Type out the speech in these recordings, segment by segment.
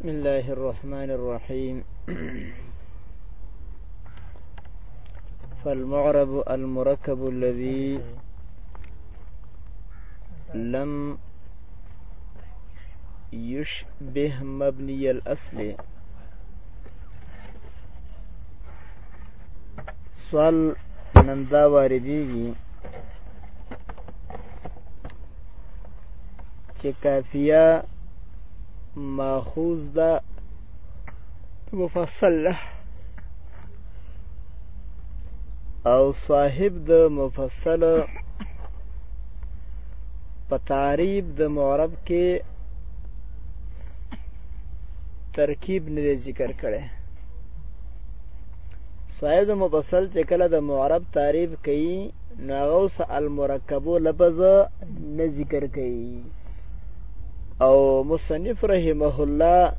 بسم الله الرحمن الرحيم فالمعرب المركب الذي لم يشبه مبني الأصل سوال نن دا واردېږي چې کافیه ماخوذ ده مفصل ده او صاحب د مفصل په تعریب د معرب کې ترکیب نه ذکر کړي صاحب د مفصل چې کله د معرب تعریف کوي نو هغه المرکبو لفظ نه ذکر کوي او مصنف رحمه الله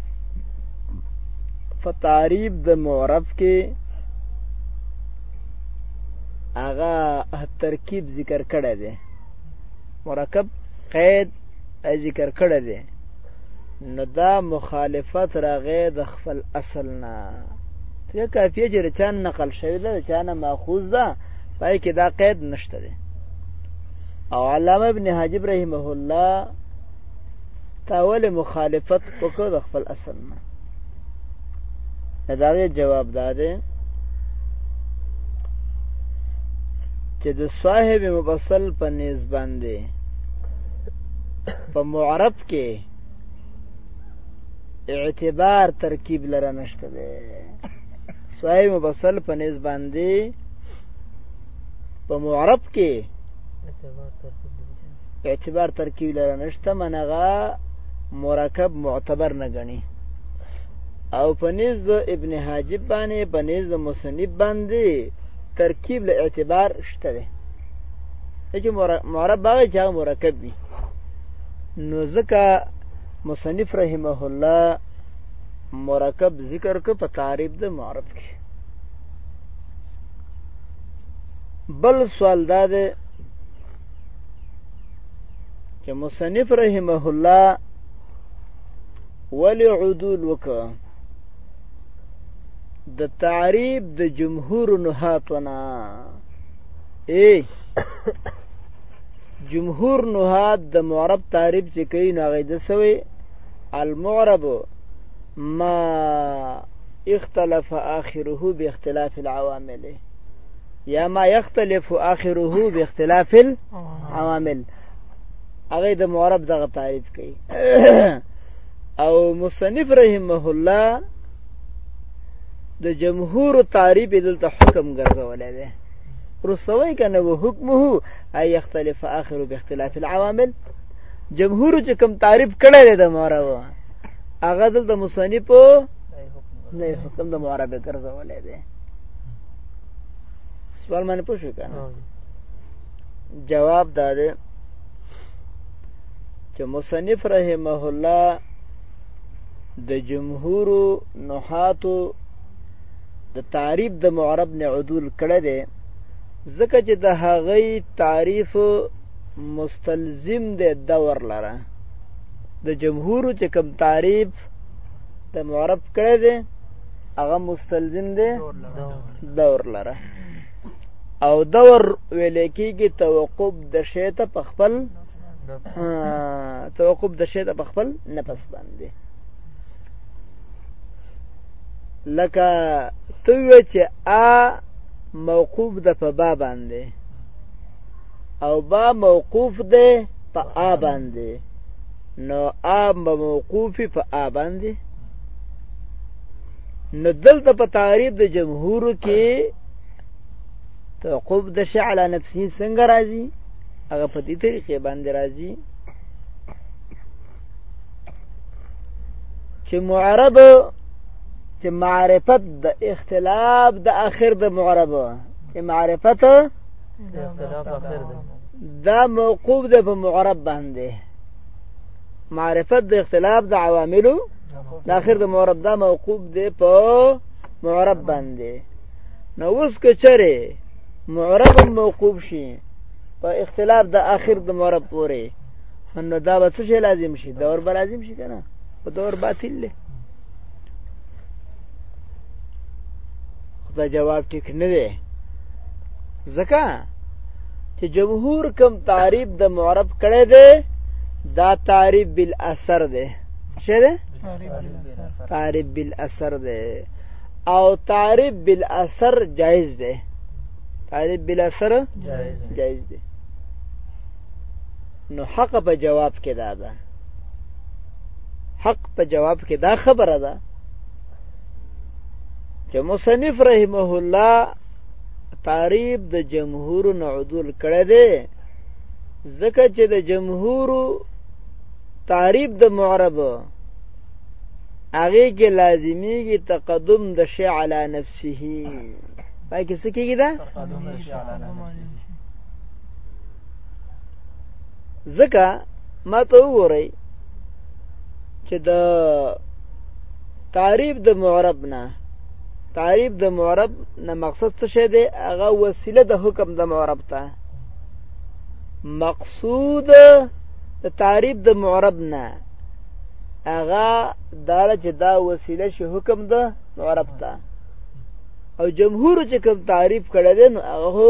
فتعریب د معرف کې هغه ترکیب ذکر کړی دی مرکب قید ذکر کړی دی نو دا مخالفت راغی د خپل اصل نه ځکه کافیه چې د چا نقل شوې ده د چا نه ماخوذ ده پای کې دا قید نشته دی او علامه ابن حاجب رحمه الله تاول مخالفت وکړ د خپل اصل نه دا جواب داده چې د صاحب مبصل په نيز باندې په معرب کې اعتبار ترکیب لره نشته دی صاحب مبصل په نيز باندې په معرب کې اعتبار ترکیب لره نشته منغه مرکب معتبر نه غني او په نيز د ابن حاجب باندې په نيز د مصنف باندې ترکیب له اعتبار شته دی چې معرب هغه چې مرکب وي نو ځکه مصنف رحمه الله مرکب ذکر کو په تعریف د معرب کې بل سوال دا دی چې مصنف رحمه الله ولی عدول وکړه د تعریب د جمهور نهاتونه ای جمهور نهاد د معرب تعریب چې کوي نو هغه د سوي المعرب ما اختلف آخره باختلاف العوامل یا ما یختلف آخره باختلاف العوامل هغه د معرب دغه تعریف کوي او مصنف رحمه الله د جمهور تعریف دلته حکم ګرځولای دی رسوي کنه و حکمه اي يختلف اخر باختلاف العوامل جمهور چې کوم تعریف کړی دی د معرب هغه دلته مصنف نه حکم د معرب ګرځولې ده سوال باندې پوښښ کنه جواب دا ده چې مصنف رحمه الله د جمهور نحاتو د تعریف د معرب نه عدول کړه ده ځکه چې د هغې تعریف مستلزم دی دور لره د جمهور چې کوم تعریف د معرب کړی دی هغه مستلزم دی دور لره او دور ویل کېږي توقف د شی ته په خپل توقف د شی ته په خپل نفس باندې لکه ته چې ا موقوف د په با باندې او با موقوف دی په آ باندې نو آ به موقوفي په آ باندې نو دلته په تعریب د جمهورو کې توقف د شعله نفسي څنګه راځي هغه په دې طریقې باندې راځي چې معرب چې معرفت د اختلاف د اخر د معرب چې معرفت اختلاف اخر دی دا موقوف ده په معرب باندې معرفت د اختلاف د عواملو د اخر د معرب دا موقوف ده په معرب باندې نو اوس که چرې معرب موقوف شي په اختلاف د اخر د معرب پورې نو دا به څه شي لازم شي دور به لازم شي کنه په دور باطل له خدا جواب ټیک نه دی ځکه چې جمهور کم تعریف د معرب کړی دی دا تعریف بالاثر دی شه دی تعریف بالاثر دی او تعریف بالاثر جایز دی تعریف بالاثر جایز دی نو حق په جواب کې دا ده حق په جواب کې دا خبره ده چې مصنف رحمه الله تعریب د جمهور نه عدول کړی دی ځکه چې د جمهور تعریب د معرب هغه کې لازمیږي تقدم د شی علی نفسه پای کې څه کېږي دا تقدم د شی علی نفسه ځکه ما ته وګورئ چې د تعریف د معرب نه تعریف د معرب نه مقصد څه شی دی هغه وسیله د حکم د معرب ته مقصود د تعریف د معرب نه هغه دا چې دا وسیله شي حکم د معرب ته او جمهور چې کوم تعریف کړی دی نو هغه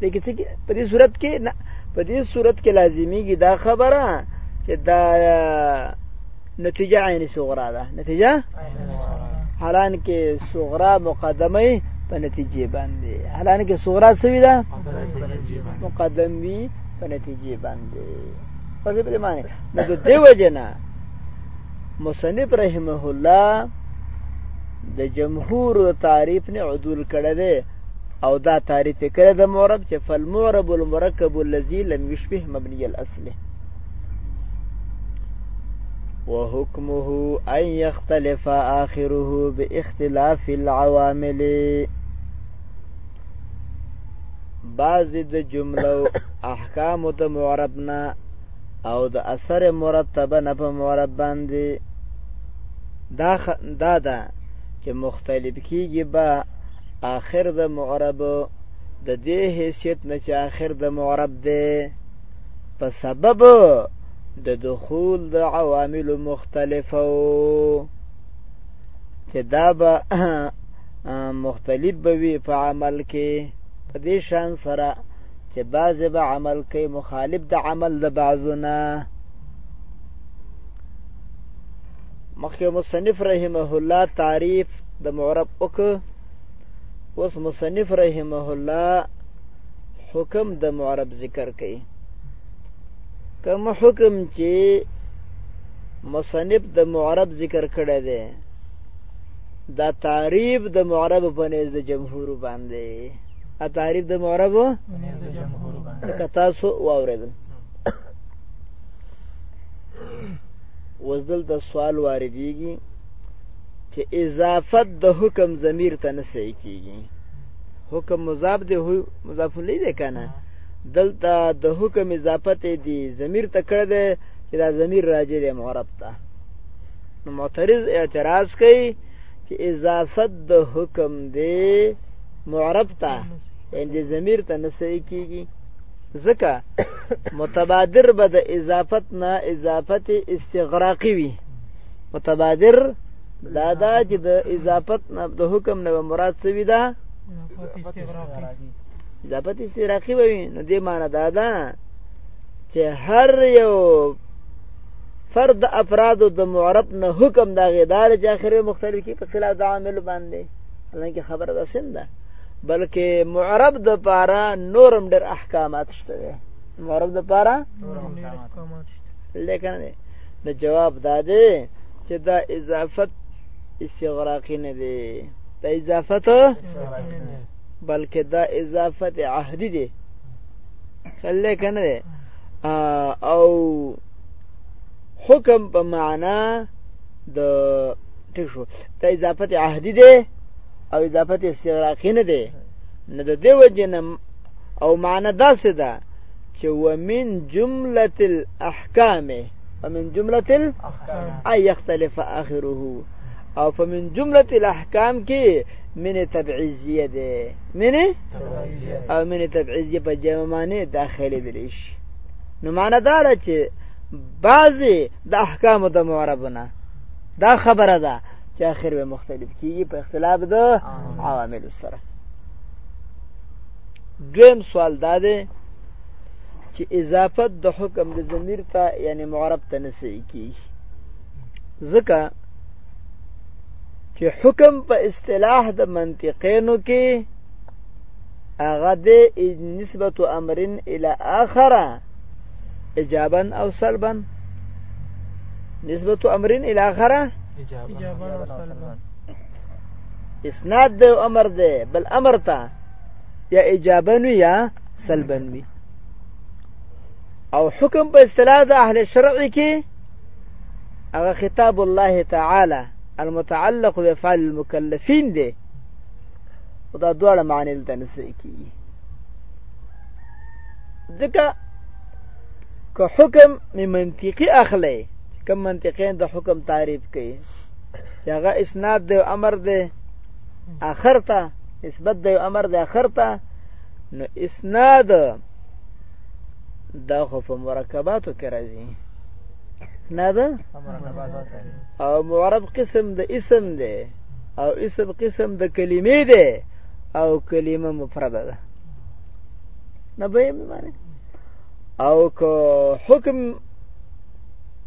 دې کې څه په دې صورت کې نه په دې صورت کې لازمیږي دا خبره چې دا نتیجه عین صغرا ده نتیجه حالان کې صغرا مقدمه په نتیجه باندې حالان کې صغرا سوي ده مقدم وی په نتیجه باندې په دې معنی نو د دې وجنه مصنف رحمه الله د جمهور تعریف نه عدول کړه او دا تعریف کړی د معرب چې فالمعرب المرکب الذي لم يشبه مبني الاصله وحكمه أن يختلف آخره باختلاف العوامل بعض د جملو احکام د معرب نه او د اثر مرتبه نه په معرب باندې دا دا ده چې مختلف کیږي با آخر د معرب د دې حیثیت نه چې آخر د معرب دی په سبب د دخول د عوامل مختلفو چې دا به مختلف به وي په عمل کې په دې شان سره چې بعضې به عمل کوي مخالف د عمل د بعضو نه مخکې مصنف رحمه الله تعریف د معرب وک اوس مصنف رحمه الله حکم د معرب ذکر کړي کوم حکم چې مصنف د معرب ذکر کړی دی دا تعریف د معرب په نزد جمهور باندې ا تعریف د معرب په نزد جمهور باندې کتا سو واوریدل وزدل د سوال واردېږي چې اضافت د حکم ضمیر ته نه صحیح کیږي حکم مضاف دی مضاف الیه دی کنه دلته د حکم اضافت دی ضمیر ته کړه دی چې دا ضمیر راجع دی معرب ته نو معترض اعتراض کوي چې اضافت د حکم دی معرب ته یعنی ضمیر ته نه صحیح کیږي ځکه متبادر به د اضافت نه اضافت استغراقي وي متبادر دا دا چې د اضافت نه د حکم نه مراد څه وي دا اضافت استراقي وي نو دې معنی دا ده چې هر یو فرد افراد د معرب نه حکم دا غیدار چې اخره مختلف کی په خلاف د عامل باندې حالانکه خبره ده سنده بلکې معرب د پاره نورم ډېر احکامات شته معرب د پاره نورم ډېر احکامات شته لیکن نو جواب دا دی چې دا اضافت استغراقی نه دی دا اضافت بلکې دا اضافت عهدی دی خلې کنه دی او حکم په معنا د ټشو دا اضافت عهدی دی او اضافت استغراقی نه دی نه د دیو جنم او معنا داسې ده چې ومن جمله الاحکام ومن جمله الاحکام اي يختلف اخره او فمن جمله الاحکام کې من تبعیزیه ده من او من تبعیزیه په جمع معنی داخله دلی شي نو معنی دا ده چې بعضی د احکام د معربونه دا خبره ده چې اخر به مختلف کیږي په اختلاف د عوامل سره دویم سوال دا دی چې اضافت د حکم د ضمیر ته یعنی معرب ته نسې کیږي ځکه چې حکم په اصطلاح د منطقینو کې هغه د نسبت امر الى اخره اجابا او سلبا نسبت امر الى اخره اجابا او سلبا اسناد دی امر دی بل امر ته یا اجابه نو یا سلبا وي او حکم په اصطلاح د اهل شرع کې هغه خطاب الله تعالی المتعلق بفعل المكلفين دی او دا دواړه معنی دلته نسې کیږي ځکه که حکم می منطقي اخلي کوم منطقین د حکم تعریف کوي چې هغه اسناد دی امر دی اخر ته نسبت دی امر دی اخر ته نو اسناد دا خو په مرکباتو کې راځي نه ده او معرب قسم د اسم دی او اسم قسم د کلمې دی او کلمه مفرده ده نه به معنی او که حکم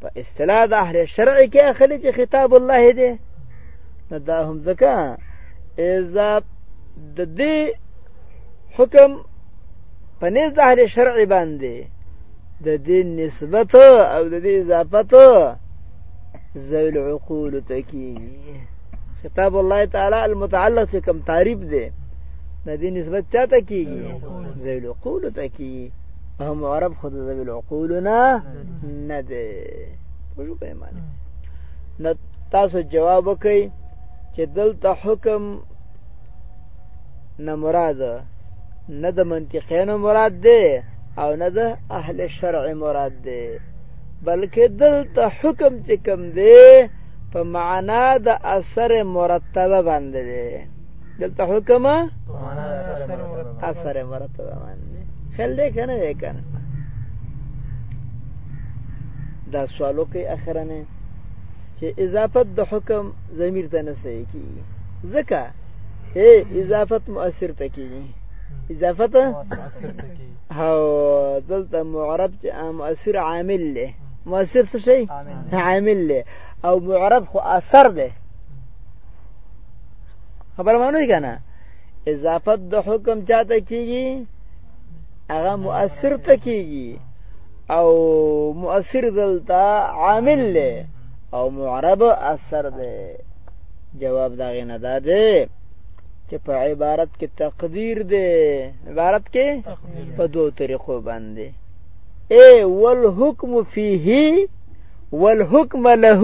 په اصطلاح د اهل شرع کې اخلي چې خطاب الله دی نو دا هم ځکه اذا د دې حکم په نس د اهل شرع باندې د دې نسبت او د دې اضافت ذویل عقول تکی خطاب الله تعالی المتعلق کوم تعریف دی د دې نسبت چاته کیږي ذویل عقول تکی هم عرب خود ذوی العقول نه نه دی پوه په معنی نو تاسو جواب وکئ چې دلته حکم نه مراد نه د منطقین مراد دی او نه د اهل شرع مراد دی بلکې دلته حکم چې کوم دی په معنا د اثر مرتبه باندې دی دلته حکم اثر مرتب باندې خل دې کنه وې کنه دا سوالو کې اخرنه چې اضافت د حکم ضمیر ته نه صحیح کیږي ځکه اے اضافت مؤثر ته کیږي اضافت مؤثر ته کیږي او دلته معرب چې مؤثر عامل له مؤثر څه شي عامل له او معرب خو اثر ده خبر مانوي کنه اضافت د حکم چاته کیږي هغه مؤثر ته کیږي او مؤثر دلته عامل له او معرب اثر ده جواب دا غنه ده ده چې په عبارت کې تقدیر ده عبارت کې په دوه طریقو باندې اے والحکم فيه والحکم له